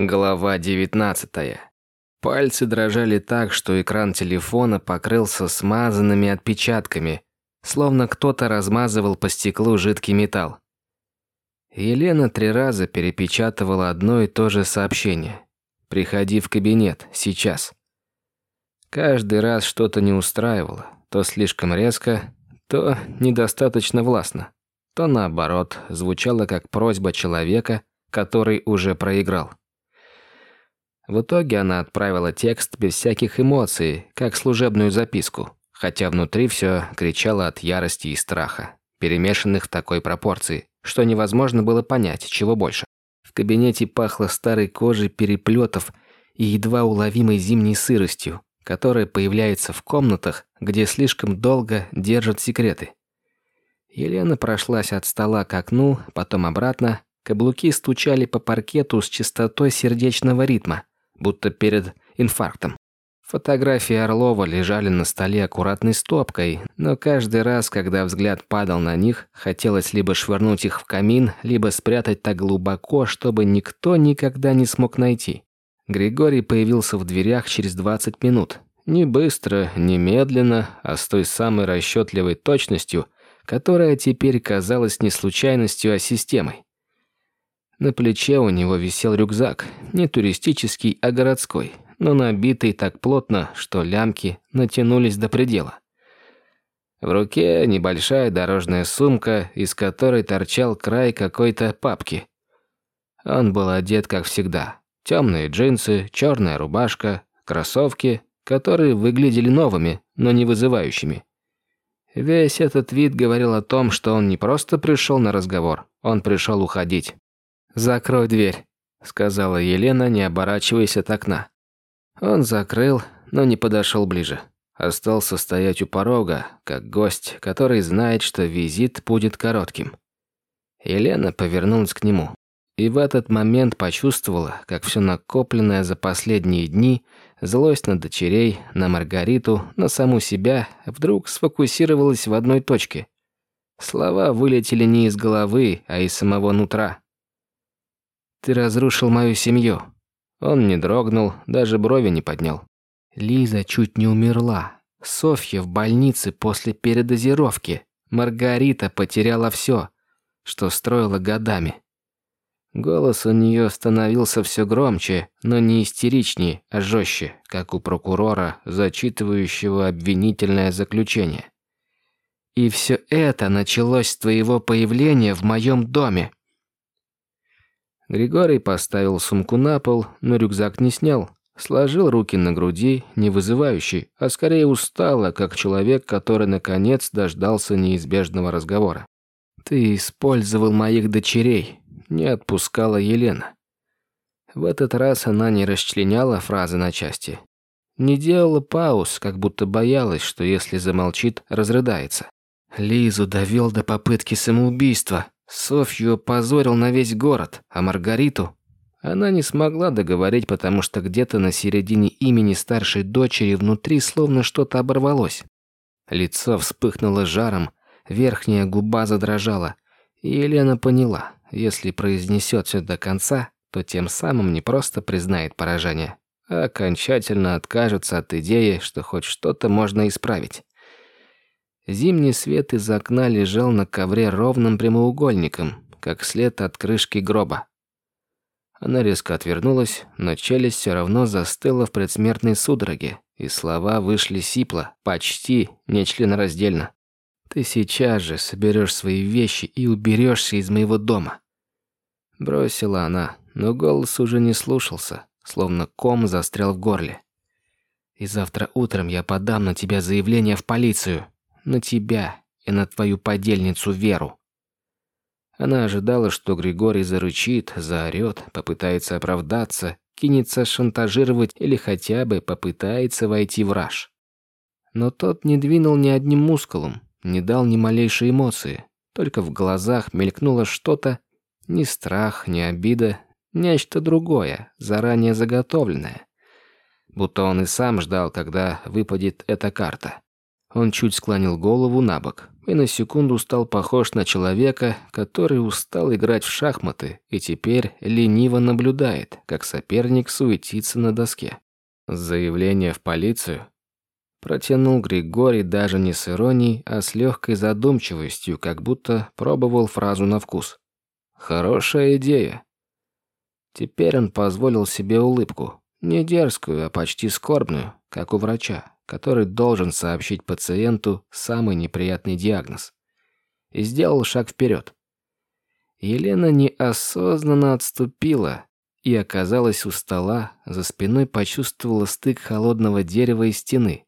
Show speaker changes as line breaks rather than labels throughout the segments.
Глава 19. Пальцы дрожали так, что экран телефона покрылся смазанными отпечатками, словно кто-то размазывал по стеклу жидкий металл. Елена три раза перепечатывала одно и то же сообщение. «Приходи в кабинет, сейчас». Каждый раз что-то не устраивало, то слишком резко, то недостаточно властно, то наоборот, звучало как просьба человека, который уже проиграл. В итоге она отправила текст без всяких эмоций, как служебную записку, хотя внутри все кричало от ярости и страха, перемешанных в такой пропорции, что невозможно было понять, чего больше. В кабинете пахло старой кожей переплетов и едва уловимой зимней сыростью, которая появляется в комнатах, где слишком долго держат секреты. Елена прошлась от стола к окну, потом обратно. Каблуки стучали по паркету с частотой сердечного ритма будто перед инфарктом. Фотографии Орлова лежали на столе аккуратной стопкой, но каждый раз, когда взгляд падал на них, хотелось либо швырнуть их в камин, либо спрятать так глубоко, чтобы никто никогда не смог найти. Григорий появился в дверях через 20 минут. Не быстро, не медленно, а с той самой расчетливой точностью, которая теперь казалась не случайностью, а системой. На плече у него висел рюкзак, не туристический, а городской, но набитый так плотно, что лямки натянулись до предела. В руке небольшая дорожная сумка, из которой торчал край какой-то папки. Он был одет, как всегда. Темные джинсы, черная рубашка, кроссовки, которые выглядели новыми, но не вызывающими. Весь этот вид говорил о том, что он не просто пришел на разговор, он пришел уходить. «Закрой дверь», — сказала Елена, не оборачиваясь от окна. Он закрыл, но не подошел ближе. Остался стоять у порога, как гость, который знает, что визит будет коротким. Елена повернулась к нему. И в этот момент почувствовала, как все накопленное за последние дни, злость на дочерей, на Маргариту, на саму себя, вдруг сфокусировалась в одной точке. Слова вылетели не из головы, а из самого нутра. Ты разрушил мою семью». Он не дрогнул, даже брови не поднял. Лиза чуть не умерла. Софья в больнице после передозировки. Маргарита потеряла все, что строила годами. Голос у нее становился все громче, но не истеричнее, а жестче, как у прокурора, зачитывающего обвинительное заключение. И все это началось с твоего появления в моем доме. Григорий поставил сумку на пол, но рюкзак не снял. Сложил руки на груди, не вызывающий, а скорее устало, как человек, который наконец дождался неизбежного разговора. «Ты использовал моих дочерей», — не отпускала Елена. В этот раз она не расчленяла фразы на части. Не делала пауз, как будто боялась, что если замолчит, разрыдается. Лизу довел до попытки самоубийства, Софью позорил на весь город, а Маргариту она не смогла договорить, потому что где-то на середине имени старшей дочери внутри словно что-то оборвалось. Лицо вспыхнуло жаром, верхняя губа задрожала, и Елена поняла, если произнесет все до конца, то тем самым не просто признает поражение, а окончательно откажется от идеи, что хоть что-то можно исправить. Зимний свет из окна лежал на ковре ровным прямоугольником, как след от крышки гроба. Она резко отвернулась, но челюсть все равно застыла в предсмертной судороге, и слова вышли сипло, почти нечленораздельно. «Ты сейчас же соберешь свои вещи и уберешься из моего дома». Бросила она, но голос уже не слушался, словно ком застрял в горле. «И завтра утром я подам на тебя заявление в полицию» на тебя и на твою подельницу Веру. Она ожидала, что Григорий зарычит, заорет, попытается оправдаться, кинется шантажировать или хотя бы попытается войти в раж. Но тот не двинул ни одним мускулом, не дал ни малейшей эмоции, только в глазах мелькнуло что-то, ни страх, ни обида, нечто другое, заранее заготовленное. Будто он и сам ждал, когда выпадет эта карта. Он чуть склонил голову на бок. и на секунду стал похож на человека, который устал играть в шахматы и теперь лениво наблюдает, как соперник суетится на доске. Заявление в полицию протянул Григорий даже не с иронией, а с легкой задумчивостью, как будто пробовал фразу на вкус. Хорошая идея. Теперь он позволил себе улыбку, не дерзкую, а почти скорбную, как у врача, который должен сообщить пациенту самый неприятный диагноз. И сделал шаг вперед. Елена неосознанно отступила и оказалась у стола, за спиной почувствовала стык холодного дерева и стены.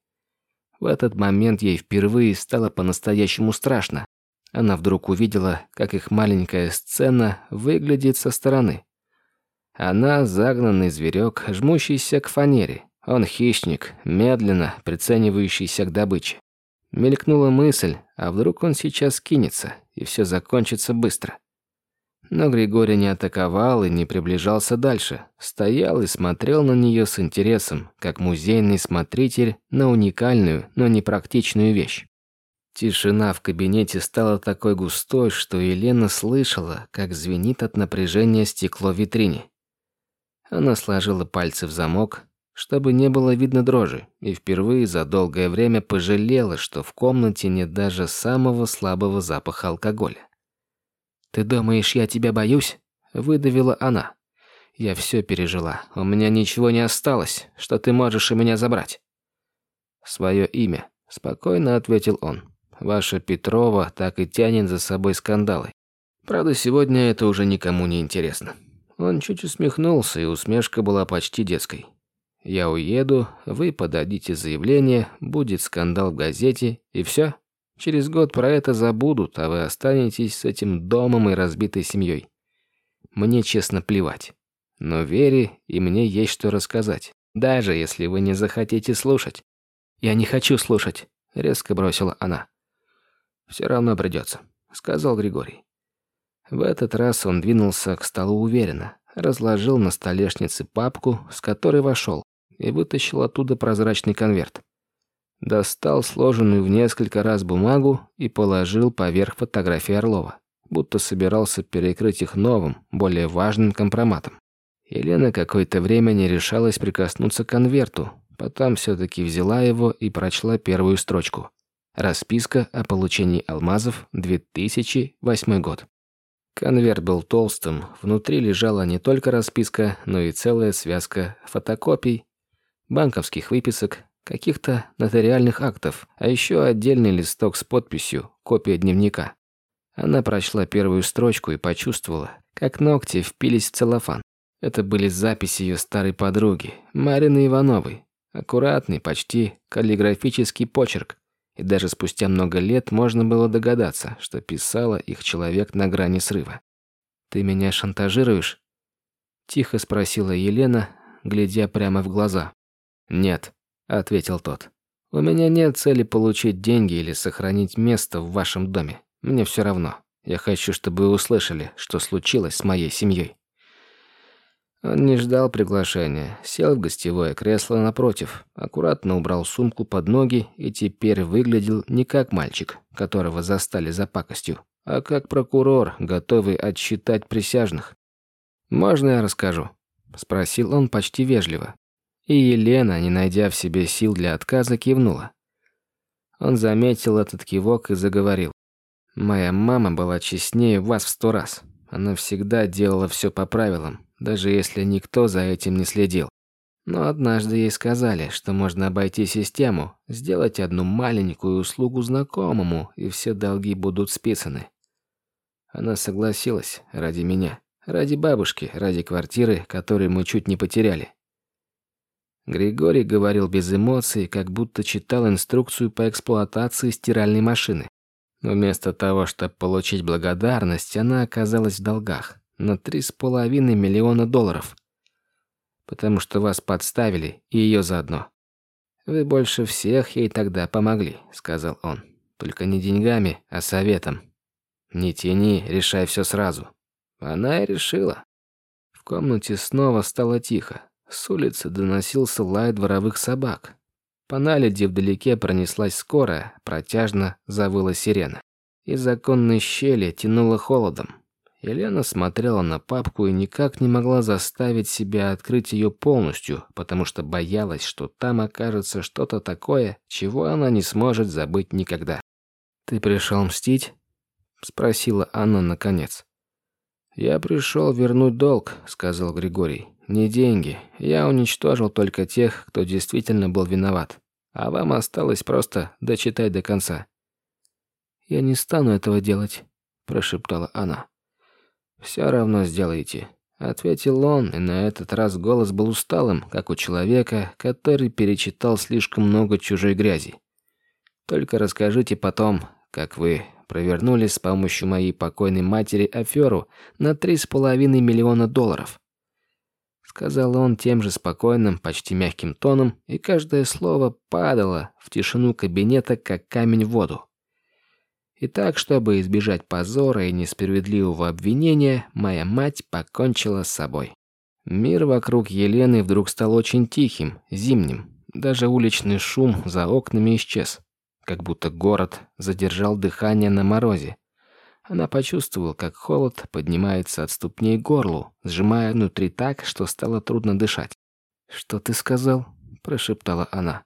В этот момент ей впервые стало по-настоящему страшно. Она вдруг увидела, как их маленькая сцена выглядит со стороны. Она загнанный зверек, жмущийся к фанере, он хищник, медленно приценивающийся к добыче. Мелькнула мысль, а вдруг он сейчас кинется, и все закончится быстро. Но Григорий не атаковал и не приближался дальше. Стоял и смотрел на нее с интересом, как музейный смотритель на уникальную, но непрактичную вещь. Тишина в кабинете стала такой густой, что Елена слышала, как звенит от напряжения стекло витрине. Она сложила пальцы в замок, чтобы не было видно дрожи, и впервые за долгое время пожалела, что в комнате нет даже самого слабого запаха алкоголя. «Ты думаешь, я тебя боюсь?» – выдавила она. «Я все пережила. У меня ничего не осталось, что ты можешь у меня забрать». «Свое имя», – спокойно ответил он. «Ваша Петрова так и тянет за собой скандалы. Правда, сегодня это уже никому не интересно». Он чуть усмехнулся, и усмешка была почти детской. Я уеду, вы подадите заявление, будет скандал в газете, и все. Через год про это забудут, а вы останетесь с этим домом и разбитой семьей. Мне честно плевать. Но Вере и мне есть что рассказать, даже если вы не захотите слушать. Я не хочу слушать, резко бросила она. Все равно придется, сказал Григорий. В этот раз он двинулся к столу уверенно, разложил на столешнице папку, с которой вошел и вытащил оттуда прозрачный конверт. Достал сложенную в несколько раз бумагу и положил поверх фотографии Орлова, будто собирался перекрыть их новым, более важным компроматом. Елена какое-то время не решалась прикоснуться к конверту, потом все-таки взяла его и прочла первую строчку. Расписка о получении алмазов, 2008 год. Конверт был толстым, внутри лежала не только расписка, но и целая связка фотокопий банковских выписок, каких-то нотариальных актов, а еще отдельный листок с подписью «Копия дневника». Она прочла первую строчку и почувствовала, как ногти впились в целлофан. Это были записи ее старой подруги, Марины Ивановой. Аккуратный, почти каллиграфический почерк. И даже спустя много лет можно было догадаться, что писала их человек на грани срыва. «Ты меня шантажируешь?» Тихо спросила Елена, глядя прямо в глаза. «Нет», — ответил тот. «У меня нет цели получить деньги или сохранить место в вашем доме. Мне все равно. Я хочу, чтобы вы услышали, что случилось с моей семьей». Он не ждал приглашения, сел в гостевое кресло напротив, аккуратно убрал сумку под ноги и теперь выглядел не как мальчик, которого застали за пакостью, а как прокурор, готовый отсчитать присяжных. «Можно я расскажу?» – спросил он почти вежливо, и Елена, не найдя в себе сил для отказа, кивнула. Он заметил этот кивок и заговорил. «Моя мама была честнее вас в сто раз. Она всегда делала все по правилам, даже если никто за этим не следил. Но однажды ей сказали, что можно обойти систему, сделать одну маленькую услугу знакомому, и все долги будут списаны. Она согласилась ради меня, ради бабушки, ради квартиры, которую мы чуть не потеряли. Григорий говорил без эмоций, как будто читал инструкцию по эксплуатации стиральной машины. Вместо того, чтобы получить благодарность, она оказалась в долгах на три с половиной миллиона долларов. Потому что вас подставили, и ее заодно. «Вы больше всех ей тогда помогли», — сказал он. «Только не деньгами, а советом. Не тяни, решай все сразу». Она и решила. В комнате снова стало тихо. С улицы доносился лай дворовых собак. По наледи вдалеке пронеслась скорая, протяжно завыла сирена. Из законной щели тянуло холодом. Елена смотрела на папку и никак не могла заставить себя открыть ее полностью, потому что боялась, что там окажется что-то такое, чего она не сможет забыть никогда. «Ты пришел мстить?» — спросила Анна наконец. «Я пришел вернуть долг», — сказал Григорий. «Не деньги. Я уничтожил только тех, кто действительно был виноват. А вам осталось просто дочитать до конца». «Я не стану этого делать», — прошептала она. «Все равно сделаете», — ответил он, и на этот раз голос был усталым, как у человека, который перечитал слишком много чужой грязи. «Только расскажите потом, как вы провернули с помощью моей покойной матери аферу на три с половиной миллиона долларов». Сказал он тем же спокойным, почти мягким тоном, и каждое слово падало в тишину кабинета, как камень в воду. И так, чтобы избежать позора и несправедливого обвинения, моя мать покончила с собой. Мир вокруг Елены вдруг стал очень тихим, зимним. Даже уличный шум за окнами исчез. Как будто город задержал дыхание на морозе. Она почувствовала, как холод поднимается от ступней к горлу, сжимая внутри так, что стало трудно дышать. «Что ты сказал?» – прошептала она.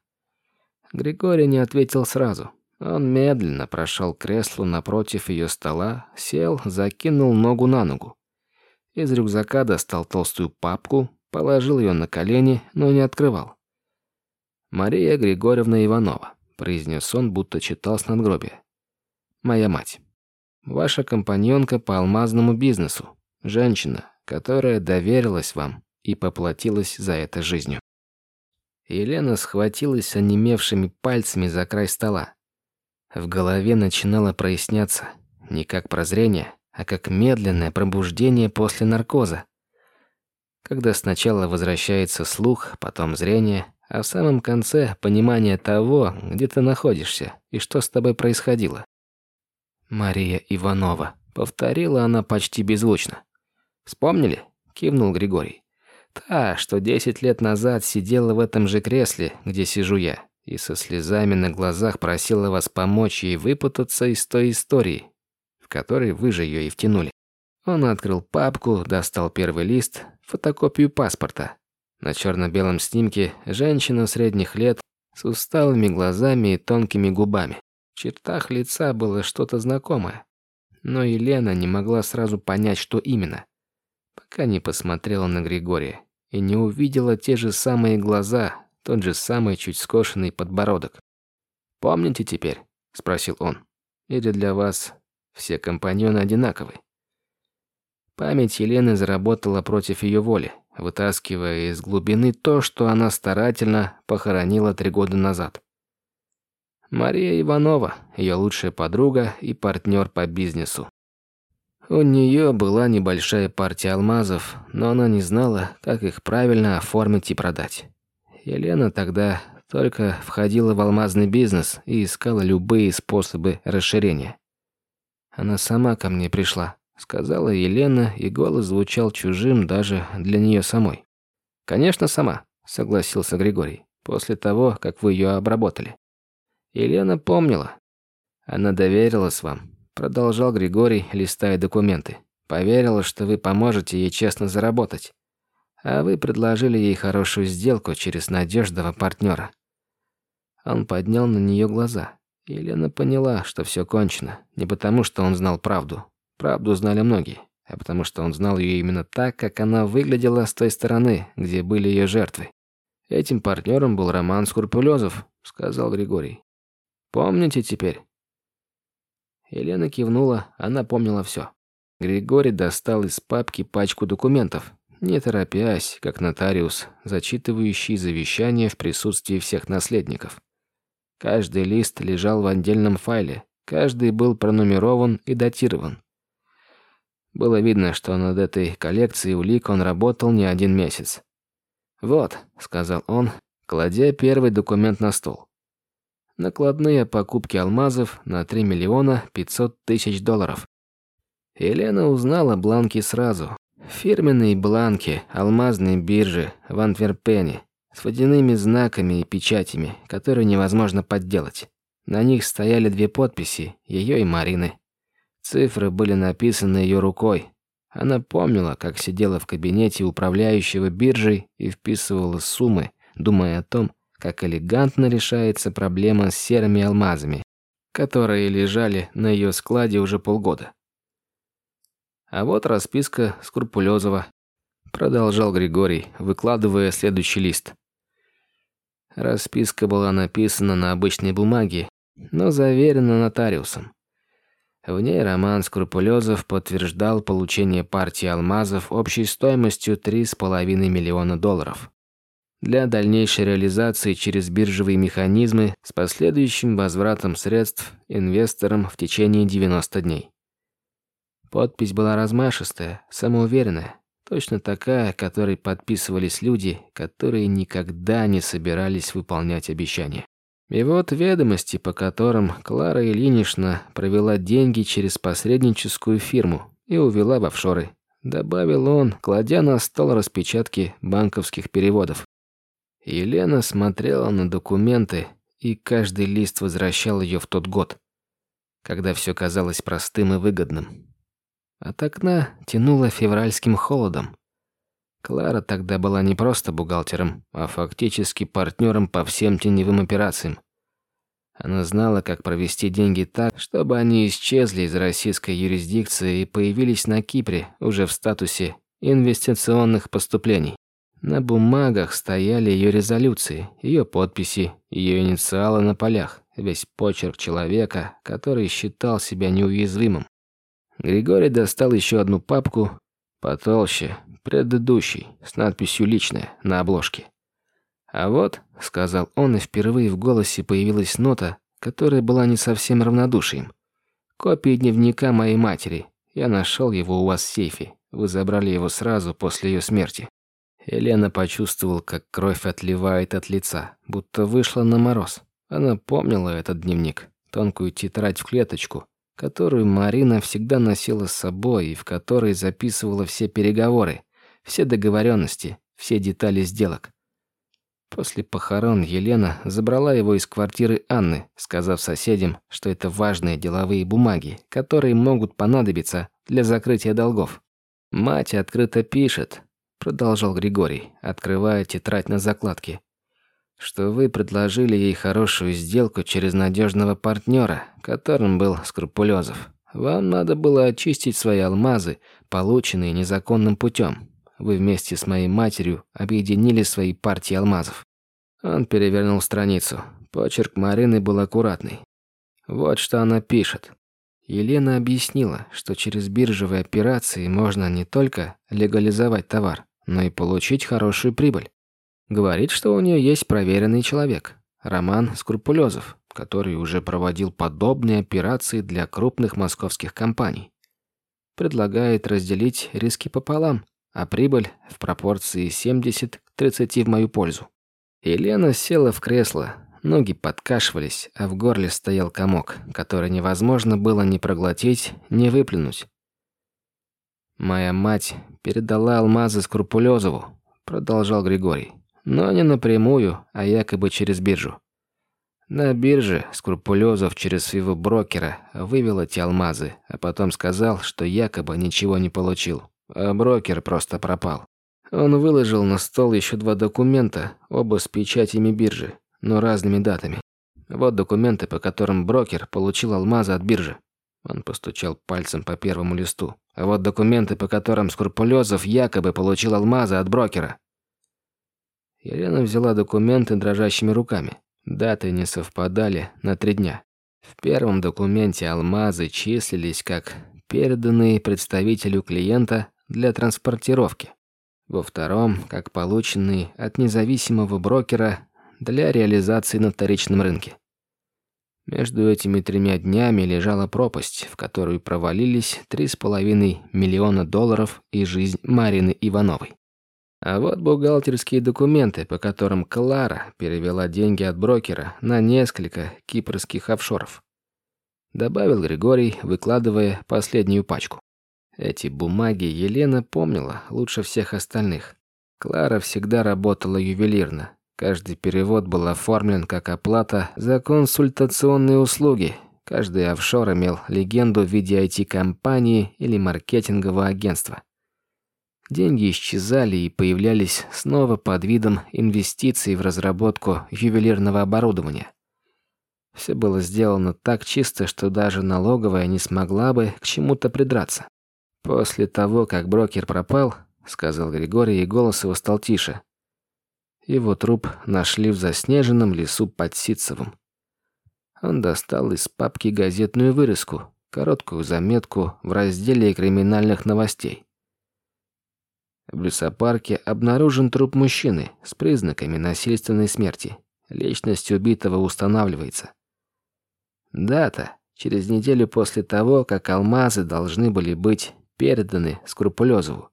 Григорий не ответил сразу. Он медленно прошел к креслу напротив ее стола, сел, закинул ногу на ногу. Из рюкзака достал толстую папку, положил ее на колени, но не открывал. «Мария Григорьевна Иванова», — произнес он, будто читал с надгробия. «Моя мать. Ваша компаньонка по алмазному бизнесу. Женщина, которая доверилась вам и поплатилась за это жизнью». Елена схватилась онемевшими пальцами за край стола. В голове начинало проясняться не как прозрение, а как медленное пробуждение после наркоза. Когда сначала возвращается слух, потом зрение, а в самом конце понимание того, где ты находишься и что с тобой происходило. «Мария Иванова», — повторила она почти беззвучно. «Вспомнили?» — кивнул Григорий. «Та, что десять лет назад сидела в этом же кресле, где сижу я и со слезами на глазах просила вас помочь ей выпутаться из той истории, в которой вы же ее и втянули. Он открыл папку, достал первый лист, фотокопию паспорта. На черно-белом снимке женщина средних лет с усталыми глазами и тонкими губами. В чертах лица было что-то знакомое. Но Елена не могла сразу понять, что именно. Пока не посмотрела на Григория и не увидела те же самые глаза, тот же самый чуть скошенный подбородок. «Помните теперь?» – спросил он. «Или для вас все компаньоны одинаковы?» Память Елены заработала против ее воли, вытаскивая из глубины то, что она старательно похоронила три года назад. Мария Иванова, ее лучшая подруга и партнер по бизнесу. У нее была небольшая партия алмазов, но она не знала, как их правильно оформить и продать. Елена тогда только входила в алмазный бизнес и искала любые способы расширения. Она сама ко мне пришла, сказала Елена, и голос звучал чужим даже для нее самой. Конечно, сама, согласился Григорий. После того, как вы ее обработали. Елена помнила. Она доверилась вам, продолжал Григорий, листая документы. Поверила, что вы поможете ей честно заработать а вы предложили ей хорошую сделку через надежного партнера. Он поднял на нее глаза. Елена поняла, что все кончено. Не потому, что он знал правду. Правду знали многие. А потому, что он знал ее именно так, как она выглядела с той стороны, где были ее жертвы. Этим партнером был Роман Скрупулезов, сказал Григорий. Помните теперь? Елена кивнула, она помнила все. Григорий достал из папки пачку документов, не торопясь, как нотариус, зачитывающий завещание в присутствии всех наследников. Каждый лист лежал в отдельном файле, каждый был пронумерован и датирован. Было видно, что над этой коллекцией улик он работал не один месяц. «Вот», — сказал он, кладя первый документ на стол. Накладные покупки алмазов на 3 миллиона 500 тысяч долларов. Елена узнала бланки сразу, Фирменные бланки алмазной биржи в Антверпене с водяными знаками и печатями, которые невозможно подделать. На них стояли две подписи, ее и Марины. Цифры были написаны ее рукой. Она помнила, как сидела в кабинете управляющего биржей и вписывала суммы, думая о том, как элегантно решается проблема с серыми алмазами, которые лежали на ее складе уже полгода. А вот расписка Скрупулезова, продолжал Григорий, выкладывая следующий лист. Расписка была написана на обычной бумаге, но заверена нотариусом. В ней Роман Скрупулезов подтверждал получение партии алмазов общей стоимостью 3,5 миллиона долларов для дальнейшей реализации через биржевые механизмы с последующим возвратом средств инвесторам в течение 90 дней. Подпись была размашистая, самоуверенная, точно такая, которой подписывались люди, которые никогда не собирались выполнять обещания. И вот ведомости, по которым Клара Ильинична провела деньги через посредническую фирму и увела в офшоры. Добавил он, кладя на стол распечатки банковских переводов. Елена смотрела на документы, и каждый лист возвращал ее в тот год, когда все казалось простым и выгодным. От окна тянуло февральским холодом. Клара тогда была не просто бухгалтером, а фактически партнером по всем теневым операциям. Она знала, как провести деньги так, чтобы они исчезли из российской юрисдикции и появились на Кипре уже в статусе инвестиционных поступлений. На бумагах стояли ее резолюции, ее подписи, ее инициалы на полях, весь почерк человека, который считал себя неуязвимым. Григорий достал еще одну папку, потолще, предыдущий, с надписью «Личное» на обложке. «А вот», — сказал он, и впервые в голосе появилась нота, которая была не совсем равнодушием. «Копия дневника моей матери. Я нашел его у вас в сейфе. Вы забрали его сразу после ее смерти». Елена почувствовала, как кровь отливает от лица, будто вышла на мороз. Она помнила этот дневник, тонкую тетрадь в клеточку, которую Марина всегда носила с собой и в которой записывала все переговоры, все договоренности, все детали сделок. После похорон Елена забрала его из квартиры Анны, сказав соседям, что это важные деловые бумаги, которые могут понадобиться для закрытия долгов. Мать открыто пишет, продолжал Григорий, открывая тетрадь на закладке, что вы предложили ей хорошую сделку через надежного партнера, которым был Скрупулезов. Вам надо было очистить свои алмазы, полученные незаконным путем. Вы вместе с моей матерью объединили свои партии алмазов. Он перевернул страницу. Почерк Марины был аккуратный. Вот что она пишет. Елена объяснила, что через биржевые операции можно не только легализовать товар, но и получить хорошую прибыль. Говорит, что у нее есть проверенный человек, Роман Скрупулезов, который уже проводил подобные операции для крупных московских компаний. Предлагает разделить риски пополам, а прибыль в пропорции 70 к 30 в мою пользу. Елена села в кресло, Ноги подкашивались, а в горле стоял комок, который невозможно было ни проглотить, ни выплюнуть. «Моя мать передала алмазы Скрупулезову», — продолжал Григорий. «Но не напрямую, а якобы через биржу. На бирже Скрупулезов через своего брокера вывел эти алмазы, а потом сказал, что якобы ничего не получил, а брокер просто пропал. Он выложил на стол еще два документа, оба с печатями биржи но разными датами. Вот документы, по которым брокер получил алмазы от биржи. Он постучал пальцем по первому листу. А вот документы, по которым Скрупулезов якобы получил алмазы от брокера. Елена взяла документы дрожащими руками. Даты не совпадали на три дня. В первом документе алмазы числились как переданные представителю клиента для транспортировки. Во втором, как полученные от независимого брокера для реализации на вторичном рынке. Между этими тремя днями лежала пропасть, в которую провалились 3,5 миллиона долларов и жизнь Марины Ивановой. А вот бухгалтерские документы, по которым Клара перевела деньги от брокера на несколько кипрских офшоров. Добавил Григорий, выкладывая последнюю пачку. Эти бумаги Елена помнила лучше всех остальных. Клара всегда работала ювелирно, Каждый перевод был оформлен как оплата за консультационные услуги, Каждый офшор имел легенду в виде IT-компании или маркетингового агентства. Деньги исчезали и появлялись снова под видом инвестиций в разработку ювелирного оборудования. Все было сделано так чисто, что даже налоговая не смогла бы к чему-то придраться. После того, как брокер пропал, сказал Григорий, и голос его стал тише. Его труп нашли в заснеженном лесу под Ситцевым. Он достал из папки газетную вырезку, короткую заметку в разделе криминальных новостей. В лесопарке обнаружен труп мужчины с признаками насильственной смерти. Личность убитого устанавливается. Дата. Через неделю после того, как алмазы должны были быть переданы Скрупулезову.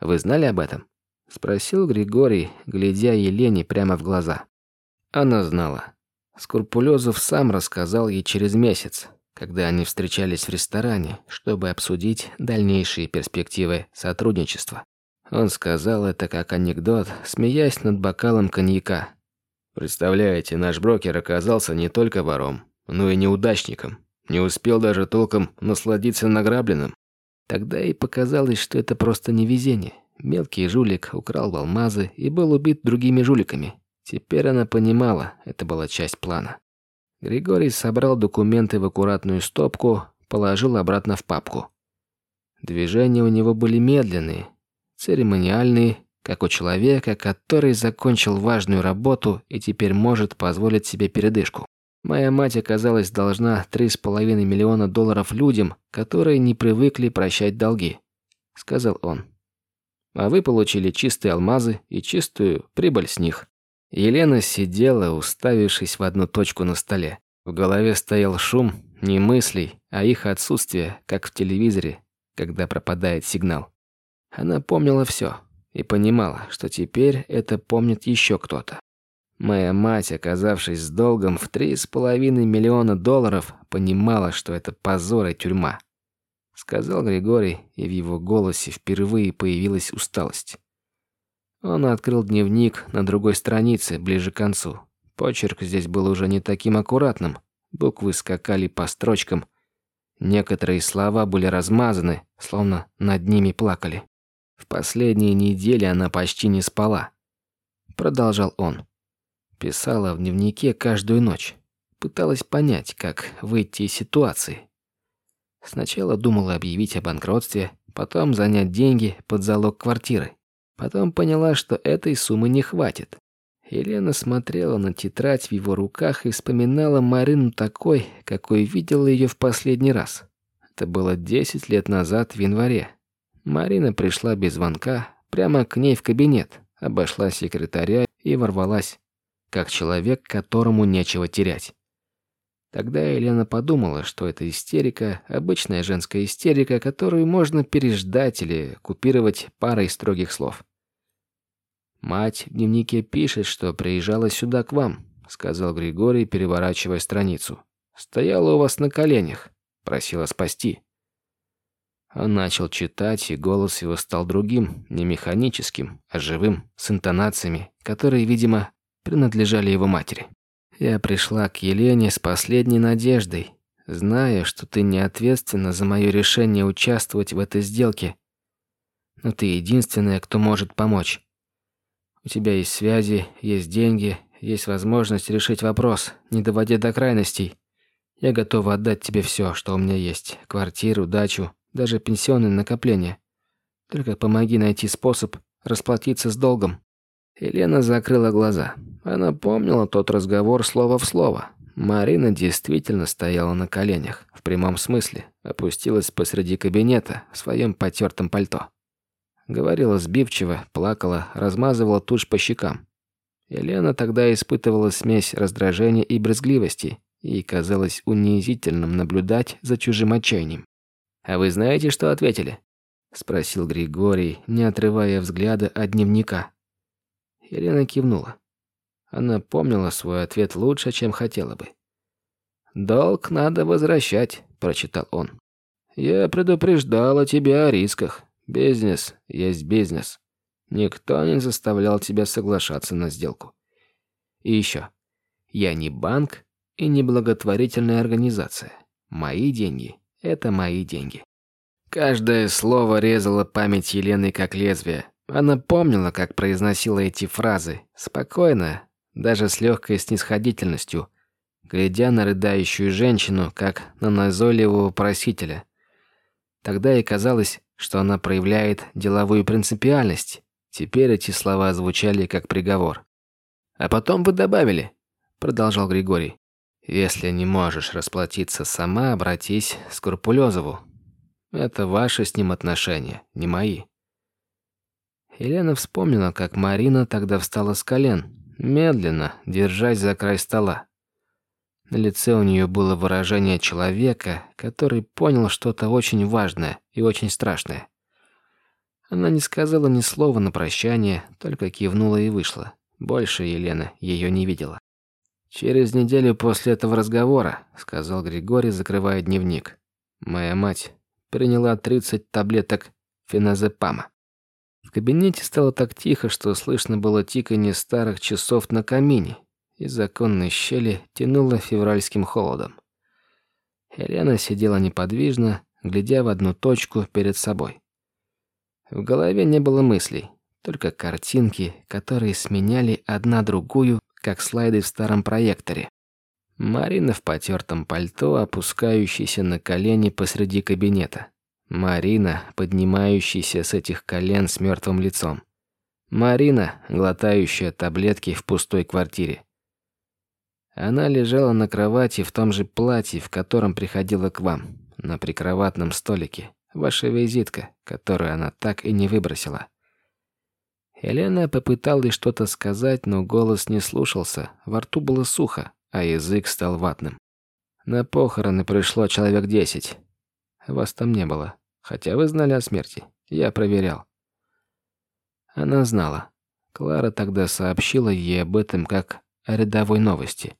Вы знали об этом? Спросил Григорий, глядя Елене прямо в глаза. Она знала. Скрупулезов сам рассказал ей через месяц, когда они встречались в ресторане, чтобы обсудить дальнейшие перспективы сотрудничества. Он сказал это как анекдот, смеясь над бокалом коньяка. «Представляете, наш брокер оказался не только вором, но и неудачником. Не успел даже толком насладиться награбленным. Тогда и показалось, что это просто невезение. Мелкий жулик украл алмазы и был убит другими жуликами. Теперь она понимала, это была часть плана. Григорий собрал документы в аккуратную стопку, положил обратно в папку. Движения у него были медленные, церемониальные, как у человека, который закончил важную работу и теперь может позволить себе передышку. Моя мать оказалась должна три с половиной миллиона долларов людям, которые не привыкли прощать долги, сказал он. А вы получили чистые алмазы и чистую прибыль с них. Елена сидела, уставившись в одну точку на столе. В голове стоял шум не мыслей, а их отсутствие, как в телевизоре, когда пропадает сигнал. Она помнила все и понимала, что теперь это помнит еще кто-то. Моя мать, оказавшись с долгом в три с половиной миллиона долларов, понимала, что это позор и тюрьма. Сказал Григорий, и в его голосе впервые появилась усталость. Он открыл дневник на другой странице, ближе к концу. Почерк здесь был уже не таким аккуратным. Буквы скакали по строчкам. Некоторые слова были размазаны, словно над ними плакали. В последние недели она почти не спала. Продолжал он. Писала в дневнике каждую ночь. Пыталась понять, как выйти из ситуации. Сначала думала объявить о банкротстве, потом занять деньги под залог квартиры. Потом поняла, что этой суммы не хватит. Елена смотрела на тетрадь в его руках и вспоминала Марину такой, какой видела ее в последний раз. Это было 10 лет назад в январе. Марина пришла без звонка, прямо к ней в кабинет, обошла секретаря и ворвалась как человек, которому нечего терять. Тогда Елена подумала, что это истерика, обычная женская истерика, которую можно переждать или купировать парой строгих слов. «Мать в дневнике пишет, что приезжала сюда к вам», — сказал Григорий, переворачивая страницу. «Стояла у вас на коленях, просила спасти». Он начал читать, и голос его стал другим, не механическим, а живым, с интонациями, которые, видимо, принадлежали его матери. Я пришла к Елене с последней надеждой, зная, что ты не ответственна за мое решение участвовать в этой сделке. Но ты единственная, кто может помочь. У тебя есть связи, есть деньги, есть возможность решить вопрос, не доводя до крайностей. Я готова отдать тебе все, что у меня есть: квартиру, дачу, даже пенсионные накопления. Только помоги найти способ расплатиться с долгом. Елена закрыла глаза. Она помнила тот разговор слово в слово. Марина действительно стояла на коленях, в прямом смысле, опустилась посреди кабинета в своем потертом пальто. Говорила сбивчиво, плакала, размазывала тушь по щекам. Елена тогда испытывала смесь раздражения и брезгливости, и казалось унизительным наблюдать за чужим отчаянием. «А вы знаете, что ответили?» – спросил Григорий, не отрывая взгляда от дневника. Елена кивнула. Она помнила свой ответ лучше, чем хотела бы. «Долг надо возвращать», – прочитал он. «Я предупреждала тебя о рисках. Бизнес есть бизнес. Никто не заставлял тебя соглашаться на сделку. И еще. Я не банк и не благотворительная организация. Мои деньги – это мои деньги. Каждое слово резало память Елены как лезвие. Она помнила, как произносила эти фразы, спокойно, даже с легкой снисходительностью, глядя на рыдающую женщину, как на назойливого просителя. Тогда ей казалось, что она проявляет деловую принципиальность. Теперь эти слова звучали как приговор. «А потом вы добавили», — продолжал Григорий. «Если не можешь расплатиться сама, обратись к Скрупулезову. Это ваши с ним отношения, не мои». Елена вспомнила, как Марина тогда встала с колен, медленно, держась за край стола. На лице у нее было выражение человека, который понял что-то очень важное и очень страшное. Она не сказала ни слова на прощание, только кивнула и вышла. Больше Елена ее не видела. «Через неделю после этого разговора», — сказал Григорий, закрывая дневник. «Моя мать приняла 30 таблеток феназепама». В кабинете стало так тихо, что слышно было тиканье старых часов на камине, из законной щели тянуло февральским холодом. Елена сидела неподвижно, глядя в одну точку перед собой. В голове не было мыслей, только картинки, которые сменяли одна другую, как слайды в старом проекторе. Марина в потертом пальто, опускающаяся на колени посреди кабинета. Марина, поднимающаяся с этих колен с мертвым лицом. Марина, глотающая таблетки в пустой квартире. Она лежала на кровати в том же платье, в котором приходила к вам, на прикроватном столике. Ваша визитка, которую она так и не выбросила. Елена попыталась что-то сказать, но голос не слушался, во рту было сухо, а язык стал ватным. На похороны пришло человек десять. Вас там не было, хотя вы знали о смерти. Я проверял. Она знала. Клара тогда сообщила ей об этом как о рядовой новости.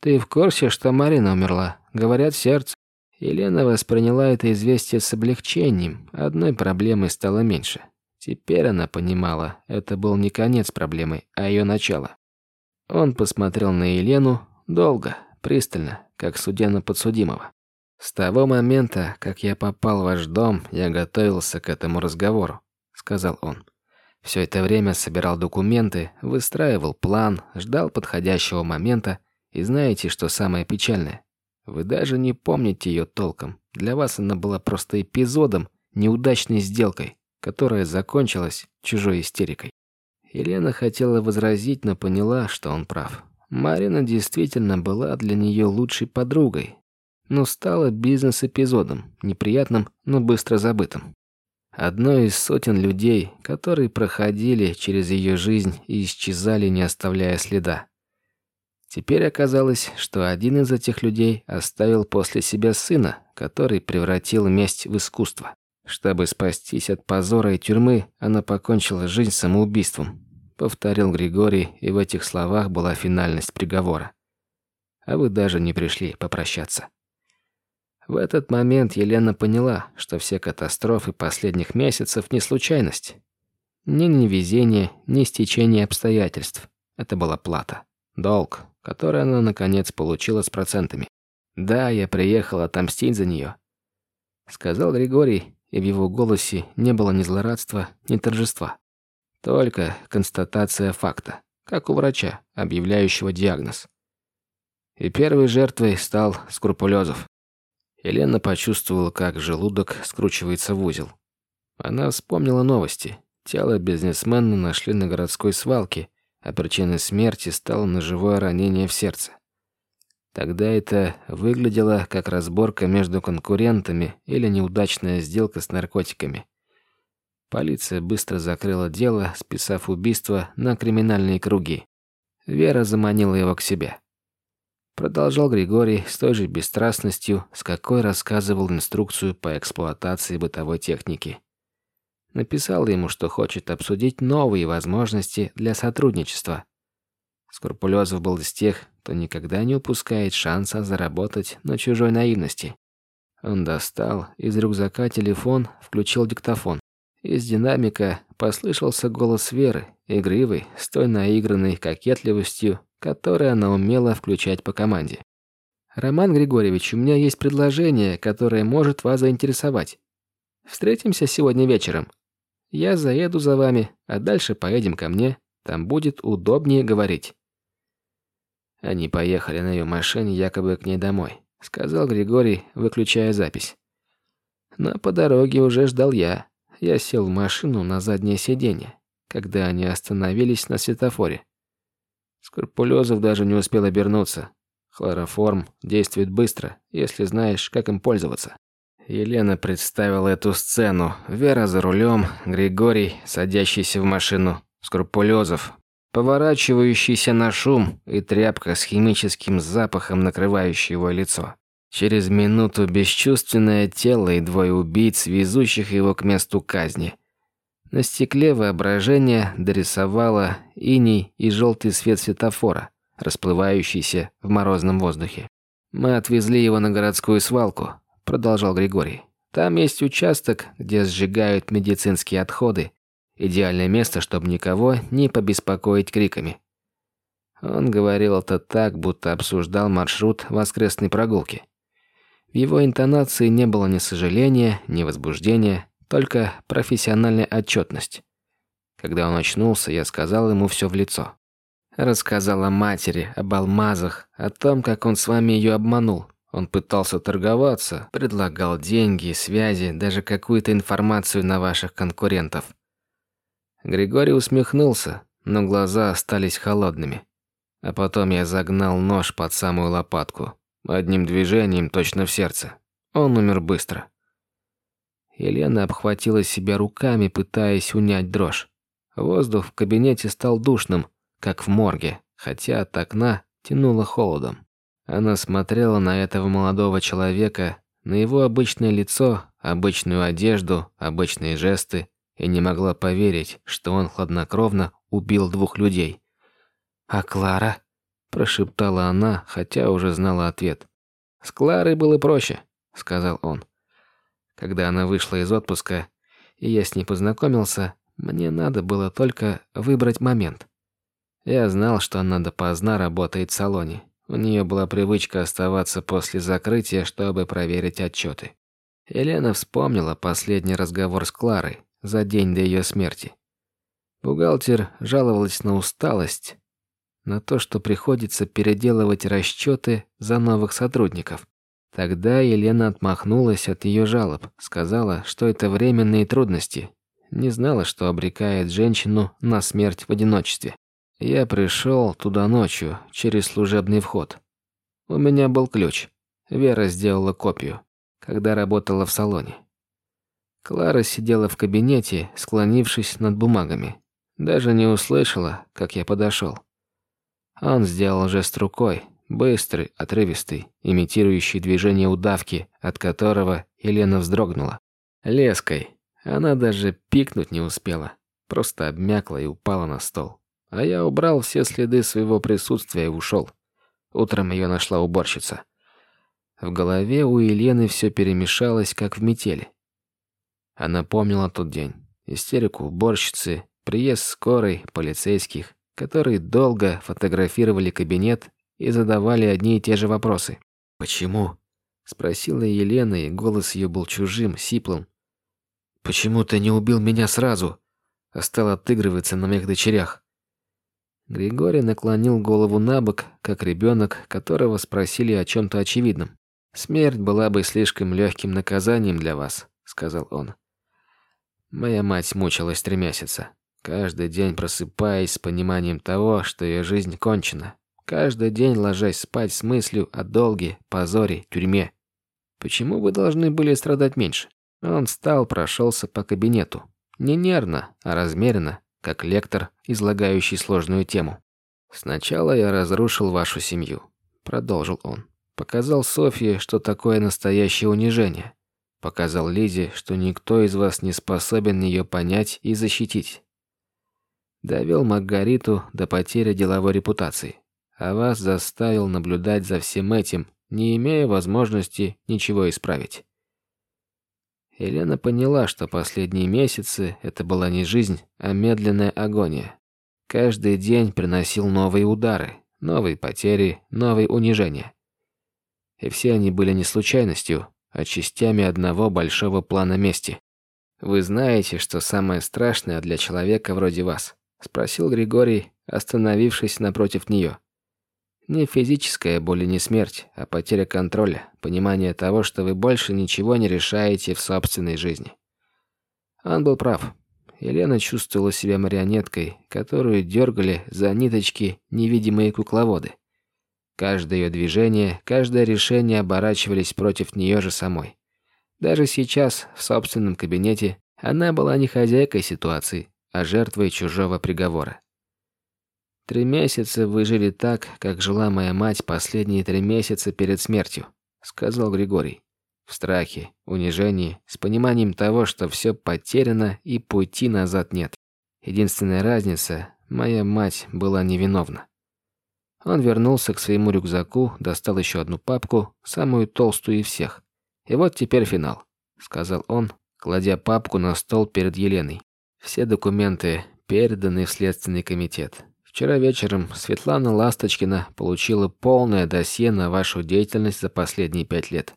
«Ты в курсе, что Марина умерла? Говорят, сердце». Елена восприняла это известие с облегчением. Одной проблемы стало меньше. Теперь она понимала, это был не конец проблемы, а ее начало. Он посмотрел на Елену долго, пристально, как судья на подсудимого. «С того момента, как я попал в ваш дом, я готовился к этому разговору», — сказал он. Все это время собирал документы, выстраивал план, ждал подходящего момента, и знаете, что самое печальное? Вы даже не помните ее толком. Для вас она была просто эпизодом, неудачной сделкой, которая закончилась чужой истерикой. Елена хотела возразить, но поняла, что он прав. Марина действительно была для нее лучшей подругой, но стала бизнес-эпизодом, неприятным, но быстро забытым. Одной из сотен людей, которые проходили через ее жизнь и исчезали, не оставляя следа. Теперь оказалось, что один из этих людей оставил после себя сына, который превратил месть в искусство. Чтобы спастись от позора и тюрьмы, она покончила жизнь самоубийством, повторил Григорий, и в этих словах была финальность приговора. А вы даже не пришли попрощаться. В этот момент Елена поняла, что все катастрофы последних месяцев не случайность. Ни невезение, ни стечение обстоятельств. Это была плата. Долг, который она, наконец, получила с процентами. «Да, я приехал отомстить за нее», — сказал Григорий, и в его голосе не было ни злорадства, ни торжества. Только констатация факта, как у врача, объявляющего диагноз. И первой жертвой стал Скрупулезов. Елена почувствовала, как желудок скручивается в узел. Она вспомнила новости. Тело бизнесмена нашли на городской свалке, а причиной смерти стало ножевое ранение в сердце. Тогда это выглядело как разборка между конкурентами или неудачная сделка с наркотиками. Полиция быстро закрыла дело, списав убийство на криминальные круги. Вера заманила его к себе. Продолжал Григорий с той же бесстрастностью, с какой рассказывал инструкцию по эксплуатации бытовой техники. Написал ему, что хочет обсудить новые возможности для сотрудничества. Скрупулезов был из тех, кто никогда не упускает шанса заработать на чужой наивности. Он достал из рюкзака телефон, включил диктофон. Из динамика послышался голос Веры, игривый, с той наигранной кокетливостью, которые она умела включать по команде. «Роман Григорьевич, у меня есть предложение, которое может вас заинтересовать. Встретимся сегодня вечером. Я заеду за вами, а дальше поедем ко мне. Там будет удобнее говорить». Они поехали на ее машине якобы к ней домой, сказал Григорий, выключая запись. Но по дороге уже ждал я. Я сел в машину на заднее сиденье, когда они остановились на светофоре. Скрупулезов даже не успел обернуться. Хлороформ действует быстро, если знаешь, как им пользоваться. Елена представила эту сцену. Вера за рулем, Григорий, садящийся в машину, Скрупулезов, поворачивающийся на шум и тряпка с химическим запахом, накрывающая его лицо. Через минуту бесчувственное тело и двое убийц, везущих его к месту казни. На стекле воображение дорисовало иней и желтый свет светофора, расплывающийся в морозном воздухе. «Мы отвезли его на городскую свалку», – продолжал Григорий. «Там есть участок, где сжигают медицинские отходы, Идеальное место, чтобы никого не побеспокоить криками. Он говорил это так, будто обсуждал маршрут воскресной прогулки. В его интонации не было ни сожаления, ни возбуждения, только профессиональная отчетность. Когда он очнулся, я сказал ему все в лицо. Рассказал о матери, об алмазах, о том, как он с вами ее обманул. Он пытался торговаться, предлагал деньги, связи, даже какую-то информацию на ваших конкурентов. Григорий усмехнулся, но глаза остались холодными. А потом я загнал нож под самую лопатку. Одним движением точно в сердце. Он умер быстро. Елена обхватила себя руками, пытаясь унять дрожь. Воздух в кабинете стал душным, как в морге, хотя от окна тянуло холодом. Она смотрела на этого молодого человека, на его обычное лицо, обычную одежду, обычные жесты, и не могла поверить, что он хладнокровно убил двух людей. «А Клара?» – прошептала она, хотя уже знала ответ. «С Кларой было проще», – сказал он. Когда она вышла из отпуска, и я с ней познакомился, мне надо было только выбрать момент. Я знал, что она допоздна работает в салоне. У нее была привычка оставаться после закрытия, чтобы проверить отчеты. Елена вспомнила последний разговор с Кларой, за день до ее смерти. Бухгалтер жаловалась на усталость, на то, что приходится переделывать расчеты за новых сотрудников. Тогда Елена отмахнулась от ее жалоб, сказала, что это временные трудности, не знала, что обрекает женщину на смерть в одиночестве. Я пришел туда ночью, через служебный вход. У меня был ключ. Вера сделала копию, когда работала в салоне. Клара сидела в кабинете, склонившись над бумагами. Даже не услышала, как я подошел. Он сделал жест рукой, быстрый, отрывистый, имитирующий движение удавки, от которого Елена вздрогнула. Леской. Она даже пикнуть не успела. Просто обмякла и упала на стол. А я убрал все следы своего присутствия и ушел. Утром ее нашла уборщица. В голове у Елены все перемешалось, как в метели. Она помнила тот день. Истерику уборщицы, приезд скорой, полицейских, которые долго фотографировали кабинет и задавали одни и те же вопросы. «Почему?» – спросила Елена, и голос ее был чужим, сиплым. «Почему ты не убил меня сразу?» а стал отыгрываться на моих дочерях. Григорий наклонил голову на бок, как ребенок, которого спросили о чем-то очевидном. «Смерть была бы слишком легким наказанием для вас», — сказал он. Моя мать мучилась три месяца. Каждый день просыпаясь с пониманием того, что ее жизнь кончена. Каждый день ложась спать с мыслью о долге, позоре, тюрьме. Почему вы должны были страдать меньше? Он встал, прошелся по кабинету. Не нервно, а размеренно, как лектор, излагающий сложную тему. «Сначала я разрушил вашу семью», — продолжил он. «Показал Софье, что такое настоящее унижение. Показал Лизе, что никто из вас не способен ее понять и защитить. Довел Маргариту до потери деловой репутации, а вас заставил наблюдать за всем этим, не имея возможности ничего исправить. Елена поняла, что последние месяцы это была не жизнь, а медленная агония. Каждый день приносил новые удары, новые потери, новые унижения. И все они были не случайностью, а частями одного большого плана мести. «Вы знаете, что самое страшное для человека вроде вас?» – спросил Григорий, остановившись напротив нее. «Не физическая боль и не смерть, а потеря контроля, понимание того, что вы больше ничего не решаете в собственной жизни». Он был прав. Елена чувствовала себя марионеткой, которую дергали за ниточки невидимые кукловоды. Каждое ее движение, каждое решение оборачивались против нее же самой. Даже сейчас, в собственном кабинете, она была не хозяйкой ситуации, а жертвой чужого приговора. «Три месяца вы жили так, как жила моя мать последние три месяца перед смертью», сказал Григорий. В страхе, унижении, с пониманием того, что все потеряно и пути назад нет. Единственная разница – моя мать была невиновна. Он вернулся к своему рюкзаку, достал еще одну папку, самую толстую из всех. «И вот теперь финал», – сказал он, кладя папку на стол перед Еленой. «Все документы переданы в Следственный комитет. Вчера вечером Светлана Ласточкина получила полное досье на вашу деятельность за последние пять лет.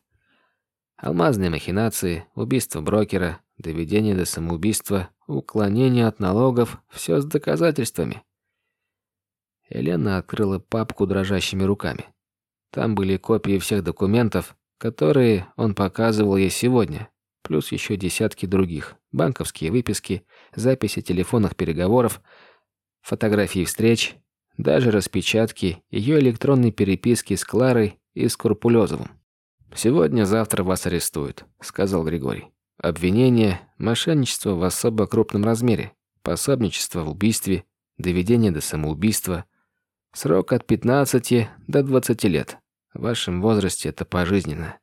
Алмазные махинации, убийство брокера, доведение до самоубийства, уклонение от налогов – все с доказательствами. Елена открыла папку дрожащими руками. Там были копии всех документов, которые он показывал ей сегодня, плюс еще десятки других, банковские выписки, записи телефонных переговоров, фотографии встреч, даже распечатки ее электронной переписки с Кларой и Скрупулезовым. «Сегодня-завтра вас арестуют», — сказал Григорий. «Обвинение – мошенничество в особо крупном размере, пособничество в убийстве, доведение до самоубийства. Срок от 15 до 20 лет. В вашем возрасте это пожизненно».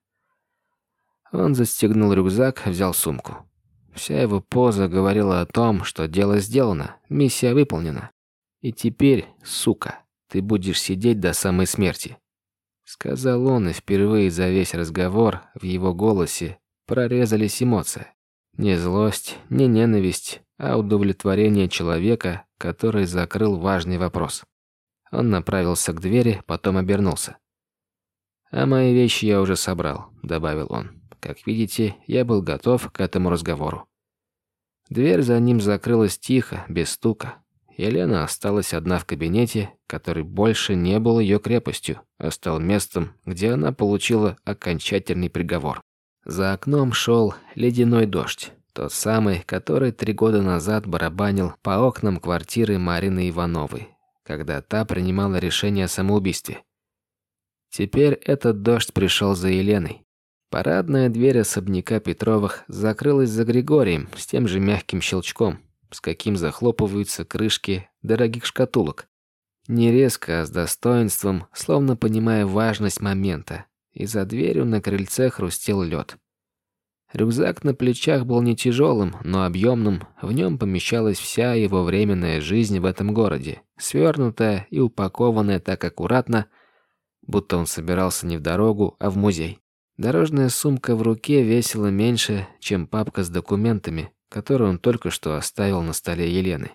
Он застегнул рюкзак, взял сумку. Вся его поза говорила о том, что дело сделано, миссия выполнена. И теперь, сука, ты будешь сидеть до самой смерти. Сказал он, и впервые за весь разговор в его голосе прорезались эмоции. Не злость, не ненависть, а удовлетворение человека, который закрыл важный вопрос. Он направился к двери, потом обернулся. «А мои вещи я уже собрал», — добавил он. «Как видите, я был готов к этому разговору». Дверь за ним закрылась тихо, без стука. Елена осталась одна в кабинете, который больше не был ее крепостью, а стал местом, где она получила окончательный приговор. За окном шел ледяной дождь, тот самый, который три года назад барабанил по окнам квартиры Марины Ивановой, когда та принимала решение о самоубийстве. Теперь этот дождь пришел за Еленой. Парадная дверь особняка Петровых закрылась за Григорием с тем же мягким щелчком, с каким захлопываются крышки дорогих шкатулок. Не резко, а с достоинством, словно понимая важность момента. И за дверью на крыльце хрустел лед. Рюкзак на плечах был не тяжелым, но объемным. В нем помещалась вся его временная жизнь в этом городе, свернутая и упакованная так аккуратно, будто он собирался не в дорогу, а в музей. Дорожная сумка в руке весила меньше, чем папка с документами, которую он только что оставил на столе Елены.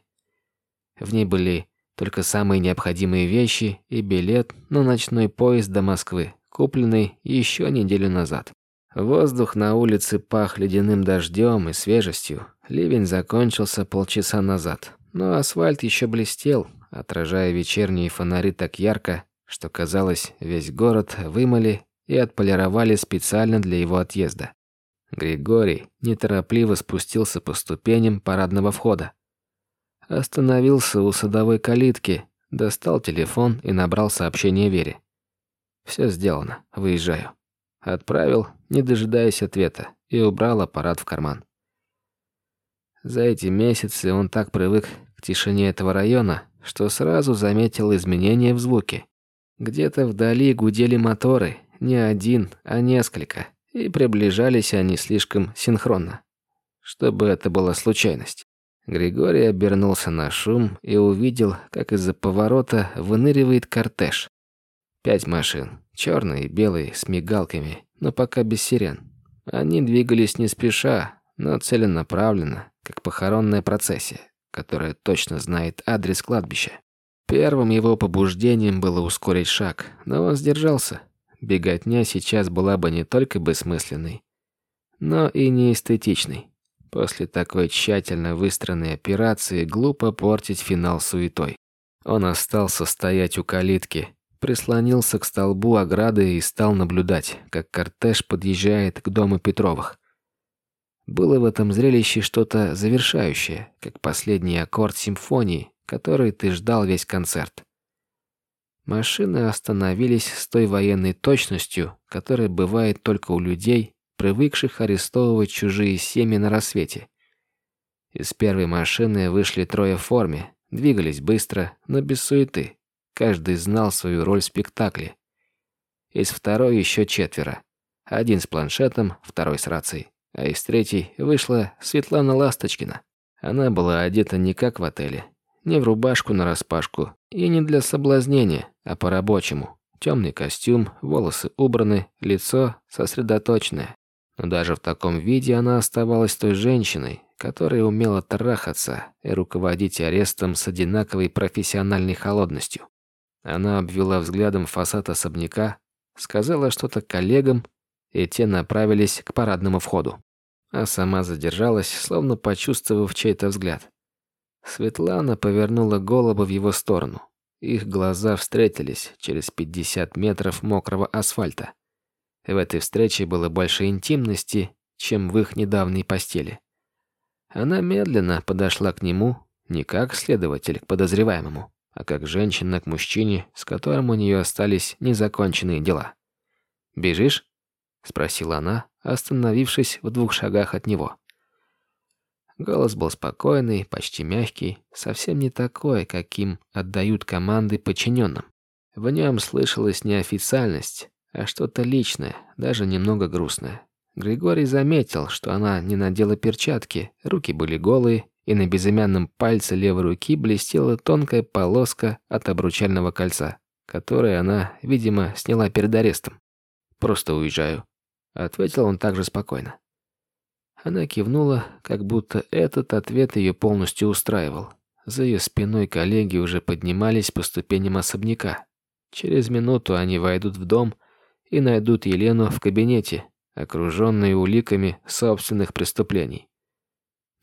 В ней были только самые необходимые вещи и билет на ночной поезд до Москвы, купленный еще неделю назад. Воздух на улице пах ледяным дождем и свежестью. Ливень закончился полчаса назад, но асфальт еще блестел, отражая вечерние фонари так ярко, что казалось, весь город вымыли и отполировали специально для его отъезда. Григорий неторопливо спустился по ступеням парадного входа. Остановился у садовой калитки, достал телефон и набрал сообщение Вере. «Все сделано, выезжаю». Отправил, не дожидаясь ответа, и убрал аппарат в карман. За эти месяцы он так привык к тишине этого района, что сразу заметил изменения в звуке. Где-то вдали гудели моторы, не один, а несколько и приближались они слишком синхронно, чтобы это была случайность. Григорий обернулся на шум и увидел, как из-за поворота выныривает кортеж. Пять машин, черные и белые, с мигалками, но пока без сирен. Они двигались не спеша, но целенаправленно, как похоронная процессия, которая точно знает адрес кладбища. Первым его побуждением было ускорить шаг, но он сдержался. Беготня сейчас была бы не только бессмысленной, но и неэстетичной. После такой тщательно выстроенной операции глупо портить финал суетой. Он остался стоять у калитки, прислонился к столбу ограды и стал наблюдать, как кортеж подъезжает к дому Петровых. Было в этом зрелище что-то завершающее, как последний аккорд симфонии, который ты ждал весь концерт. Машины остановились с той военной точностью, которая бывает только у людей, привыкших арестовывать чужие семьи на рассвете. Из первой машины вышли трое в форме, двигались быстро, но без суеты. Каждый знал свою роль в спектакле. Из второй еще четверо. Один с планшетом, второй с рацией. А из третьей вышла Светлана Ласточкина. Она была одета не как в отеле, не в рубашку на распашку и не для соблазнения, а по-рабочему. Темный костюм, волосы убраны, лицо сосредоточенное. Но даже в таком виде она оставалась той женщиной, которая умела трахаться и руководить арестом с одинаковой профессиональной холодностью. Она обвела взглядом фасад особняка, сказала что-то коллегам, и те направились к парадному входу. А сама задержалась, словно почувствовав чей-то взгляд. Светлана повернула голову в его сторону. Их глаза встретились через 50 метров мокрого асфальта. В этой встрече было больше интимности, чем в их недавней постели. Она медленно подошла к нему, не как следователь к подозреваемому, а как женщина к мужчине, с которым у нее остались незаконченные дела. «Бежишь?» – спросила она, остановившись в двух шагах от него. Голос был спокойный, почти мягкий, совсем не такой, каким отдают команды подчиненным. В нем слышалась неофициальность, а что-то личное, даже немного грустное. Григорий заметил, что она не надела перчатки, руки были голые, и на безымянном пальце левой руки блестела тонкая полоска от обручального кольца, которое она, видимо, сняла перед арестом. «Просто уезжаю», — ответил он также спокойно. Она кивнула, как будто этот ответ ее полностью устраивал. За ее спиной коллеги уже поднимались по ступеням особняка. Через минуту они войдут в дом и найдут Елену в кабинете, окруженной уликами собственных преступлений.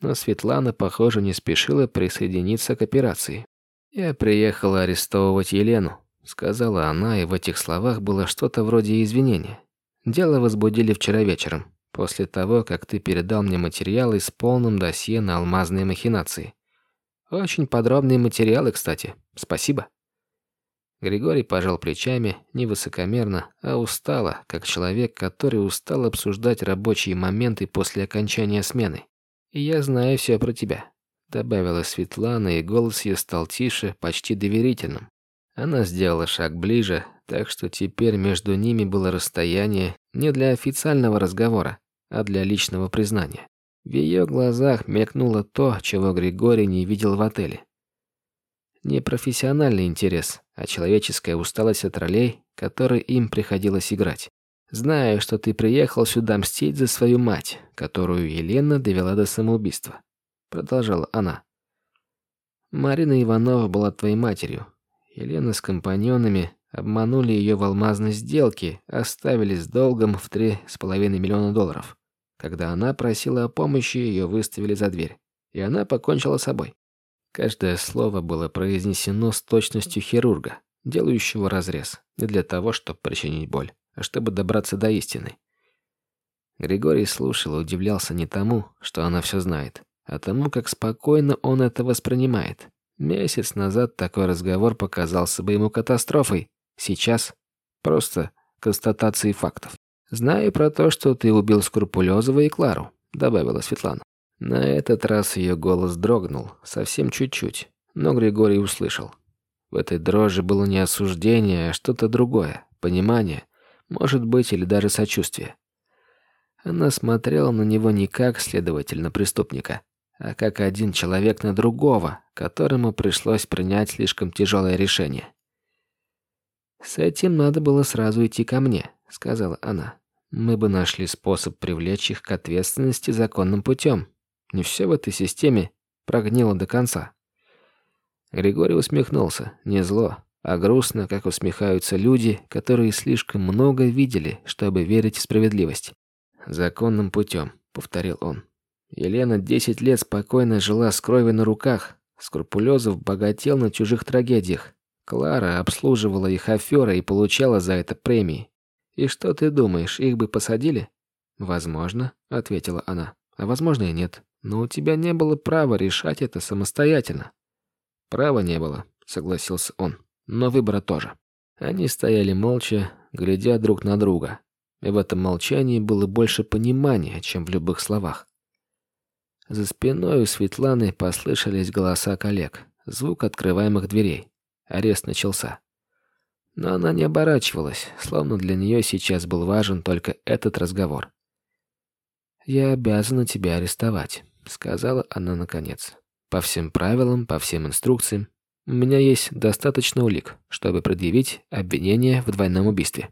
Но Светлана, похоже, не спешила присоединиться к операции. «Я приехала арестовывать Елену», — сказала она, и в этих словах было что-то вроде извинения. «Дело возбудили вчера вечером, после того, как ты передал мне материалы с полным досье на алмазные махинации. Очень подробные материалы, кстати. Спасибо». Григорий пожал плечами, не высокомерно, а устало, как человек, который устал обсуждать рабочие моменты после окончания смены. «И я знаю все про тебя», — добавила Светлана, и голос ее стал тише, почти доверительным. Она сделала шаг ближе, так что теперь между ними было расстояние не для официального разговора, а для личного признания. В ее глазах мелькнуло то, чего Григорий не видел в отеле. Не профессиональный интерес, а человеческая усталость от ролей, которые им приходилось играть. Знаю, что ты приехал сюда мстить за свою мать, которую Елена довела до самоубийства. Продолжала она. Марина Иванова была твоей матерью. Елена с компаньонами обманули ее в алмазной сделке, оставили с долгом в три с половиной миллиона долларов. Когда она просила о помощи, ее выставили за дверь, и она покончила с собой. Каждое слово было произнесено с точностью хирурга, делающего разрез, не для того, чтобы причинить боль, чтобы добраться до истины. Григорий слушал и удивлялся не тому, что она все знает, а тому, как спокойно он это воспринимает. Месяц назад такой разговор показался бы ему катастрофой. Сейчас просто констатацией фактов. «Знаю про то, что ты убил Скрупулезова и Клару», — добавила Светлана. На этот раз ее голос дрогнул, совсем чуть-чуть, но Григорий услышал. В этой дрожи было не осуждение, а что-то другое, понимание, может быть, или даже сочувствие. Она смотрела на него не как следователь на преступника, а как один человек на другого, которому пришлось принять слишком тяжелое решение. «С этим надо было сразу идти ко мне», — сказала она. «Мы бы нашли способ привлечь их к ответственности законным путем. Не все в этой системе прогнило до конца. Григорий усмехнулся, не зло, а грустно, как усмехаются люди, которые слишком много видели, чтобы верить в справедливость. «Законным путем», — повторил он. Елена десять лет спокойно жила с кровью на руках, Скрупулезов богател на чужих трагедиях. Клара обслуживала их аферы и получала за это премии. «И что ты думаешь, их бы посадили?» «Возможно», — ответила она. «А возможно и нет. Но у тебя не было права решать это самостоятельно». «Права не было», — согласился он. «Но выбора тоже». Они стояли молча, глядя друг на друга. И в этом молчании было больше понимания, чем в любых словах. За спиной у Светланы послышались голоса коллег, звук открываемых дверей. Арест начался. Но она не оборачивалась, словно для нее сейчас был важен только этот разговор. «Я обязана тебя арестовать», — сказала она наконец. «По всем правилам, по всем инструкциям. У меня есть достаточно улик, чтобы предъявить обвинение в двойном убийстве».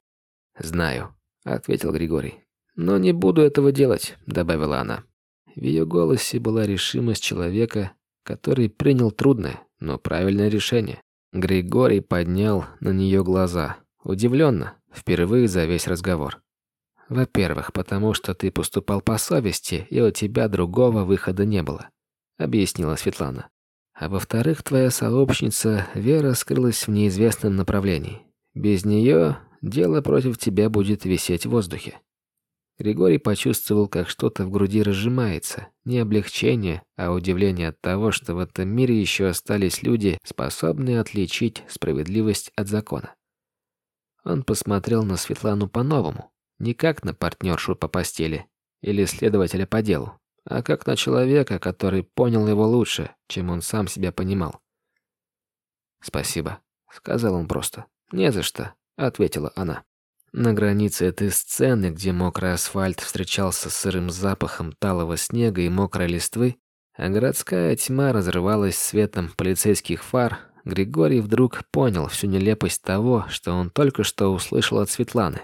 «Знаю», — ответил Григорий. «Но не буду этого делать», — добавила она. В ее голосе была решимость человека, который принял трудное, но правильное решение. Григорий поднял на нее глаза, удивленно, впервые за весь разговор. «Во-первых, потому что ты поступал по совести, и у тебя другого выхода не было», — объяснила Светлана. «А во-вторых, твоя сообщница Вера скрылась в неизвестном направлении. Без нее дело против тебя будет висеть в воздухе. Григорий почувствовал, как что-то в груди разжимается. Не облегчение, а удивление от того, что в этом мире еще остались люди, способные отличить справедливость от закона. Он посмотрел на Светлану по-новому, не как на партнершу по постели или следователя по делу, а как на человека, который понял его лучше, чем он сам себя понимал. «Спасибо», — сказал он просто. «Не за что», — ответила она. На границе этой сцены, где мокрый асфальт встречался с сырым запахом талого снега и мокрой листвы, а городская тьма разрывалась светом полицейских фар, Григорий вдруг понял всю нелепость того, что он только что услышал от Светланы.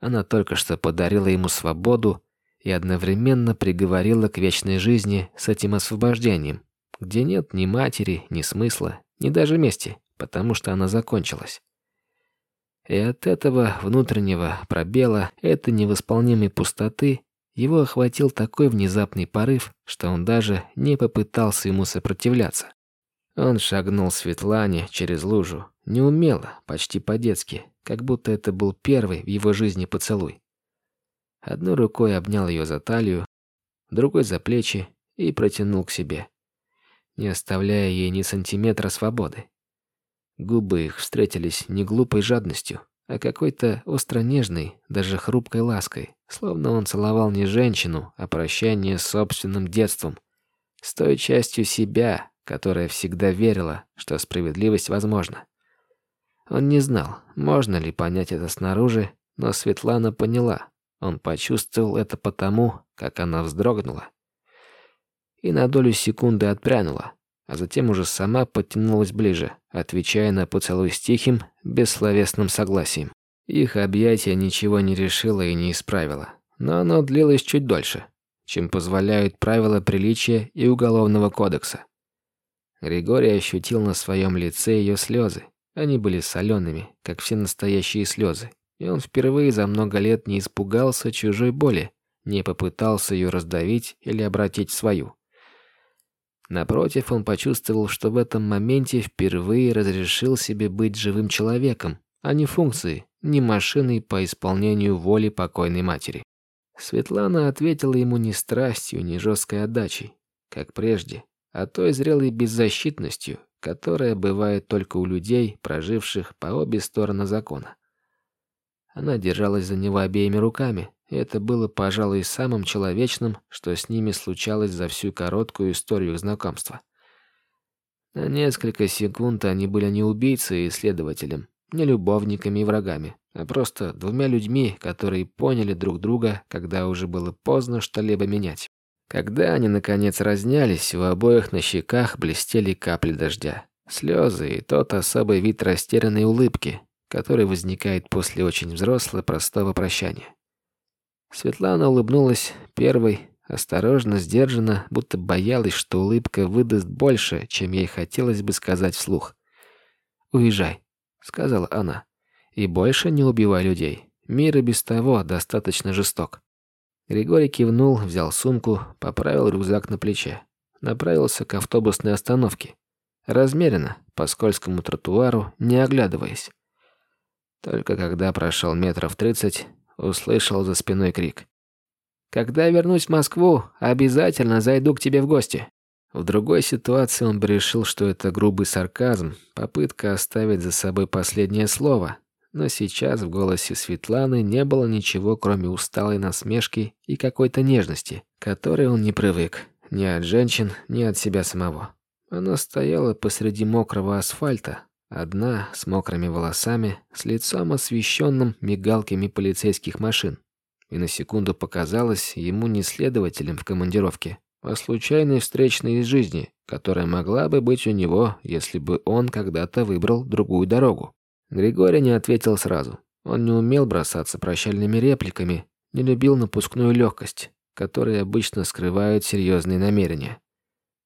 Она только что подарила ему свободу и одновременно приговорила к вечной жизни с этим освобождением, где нет ни матери, ни смысла, ни даже мести, потому что она закончилась. И от этого внутреннего пробела, этой невосполнимой пустоты, его охватил такой внезапный порыв, что он даже не попытался ему сопротивляться. Он шагнул Светлане через лужу, неумело, почти по-детски, как будто это был первый в его жизни поцелуй. Одной рукой обнял ее за талию, другой за плечи и протянул к себе, не оставляя ей ни сантиметра свободы. Губы их встретились не глупой жадностью, а какой-то остро-нежной, даже хрупкой лаской, словно он целовал не женщину, а прощание с собственным детством, с той частью себя, которая всегда верила, что справедливость возможна. Он не знал, можно ли понять это снаружи, но Светлана поняла. Он почувствовал это потому, как она вздрогнула. И на долю секунды отпрянула, а затем уже сама подтянулась ближе, отвечая на поцелуй с тихим, бессловесным согласием. Их объятие ничего не решило и не исправило, но оно длилось чуть дольше, чем позволяют правила приличия и Уголовного кодекса. Григорий ощутил на своем лице ее слезы. Они были солеными, как все настоящие слезы, и он впервые за много лет не испугался чужой боли, не попытался ее раздавить или обратить в свою. Напротив, он почувствовал, что в этом моменте впервые разрешил себе быть живым человеком, а не функцией, не машиной по исполнению воли покойной матери. Светлана ответила ему не страстью, не жесткой отдачей, как прежде, а той зрелой беззащитностью, которая бывает только у людей, проживших по обе стороны закона. Она держалась за него обеими руками, и это было, пожалуй, самым человечным, что с ними случалось за всю короткую историю их знакомства. На несколько секунд они были не убийцей и следователем, не любовниками и врагами, а просто двумя людьми, которые поняли друг друга, когда уже было поздно что-либо менять. Когда они, наконец, разнялись, у обоих на щеках блестели капли дождя. Слезы и тот особый вид растерянной улыбки, который возникает после очень взрослого простого прощания. Светлана улыбнулась первой, осторожно, сдержанно, будто боялась, что улыбка выдаст больше, чем ей хотелось бы сказать вслух. «Уезжай», — сказала она, — «и больше не убивай людей. Мир и без того достаточно жесток». Григорий кивнул, взял сумку, поправил рюкзак на плече. Направился к автобусной остановке. Размеренно, по скользкому тротуару, не оглядываясь. Только когда прошел метров тридцать, услышал за спиной крик. Когда вернусь в Москву, обязательно зайду к тебе в гости». В другой ситуации он бы решил, что это грубый сарказм, попытка оставить за собой последнее слово. Но сейчас в голосе Светланы не было ничего, кроме усталой насмешки и какой-то нежности, которой он не привык. Ни от женщин, ни от себя самого. Она стояла посреди мокрого асфальта, одна, с мокрыми волосами, с лицом освещенным мигалками полицейских машин и на секунду показалось ему не следователем в командировке, а случайной встречной из жизни, которая могла бы быть у него, если бы он когда-то выбрал другую дорогу. Григорий не ответил сразу. Он не умел бросаться прощальными репликами, не любил напускную легкость, которые обычно скрывают серьезные намерения.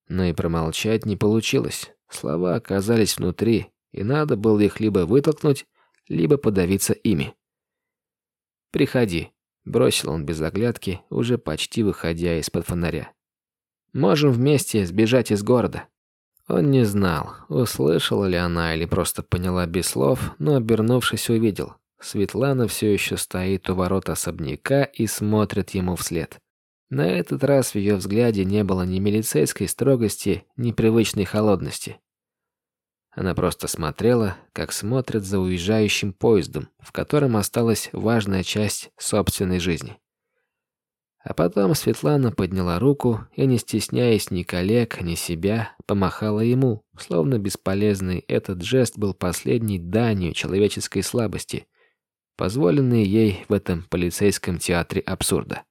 Но и промолчать не получилось. Слова оказались внутри, и надо было их либо вытолкнуть, либо подавиться ими. «Приходи», Бросил он без оглядки, уже почти выходя из-под фонаря. «Можем вместе сбежать из города». Он не знал, услышала ли она или просто поняла без слов, но, обернувшись, увидел. Светлана все еще стоит у ворот особняка и смотрит ему вслед. На этот раз в ее взгляде не было ни милицейской строгости, ни привычной холодности. Она просто смотрела, как смотрят за уезжающим поездом, в котором осталась важная часть собственной жизни. А потом Светлана подняла руку и, не стесняясь ни коллег, ни себя, помахала ему, словно бесполезный этот жест был последней данью человеческой слабости, позволенной ей в этом полицейском театре абсурда.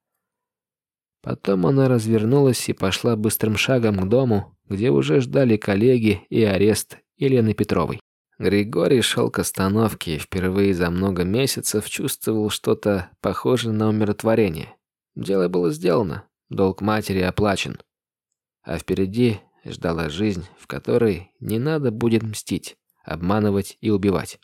Потом она развернулась и пошла быстрым шагом к дому, где уже ждали коллеги и арест Елены Петровой. Григорий шел к остановке и впервые за много месяцев чувствовал что-то похожее на умиротворение. Дело было сделано, долг матери оплачен. А впереди ждала жизнь, в которой не надо будет мстить, обманывать и убивать.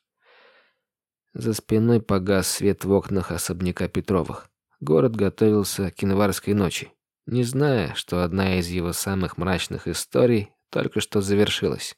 За спиной погас свет в окнах особняка Петровых. Город готовился к январской ночи, не зная, что одна из его самых мрачных историй только что завершилась.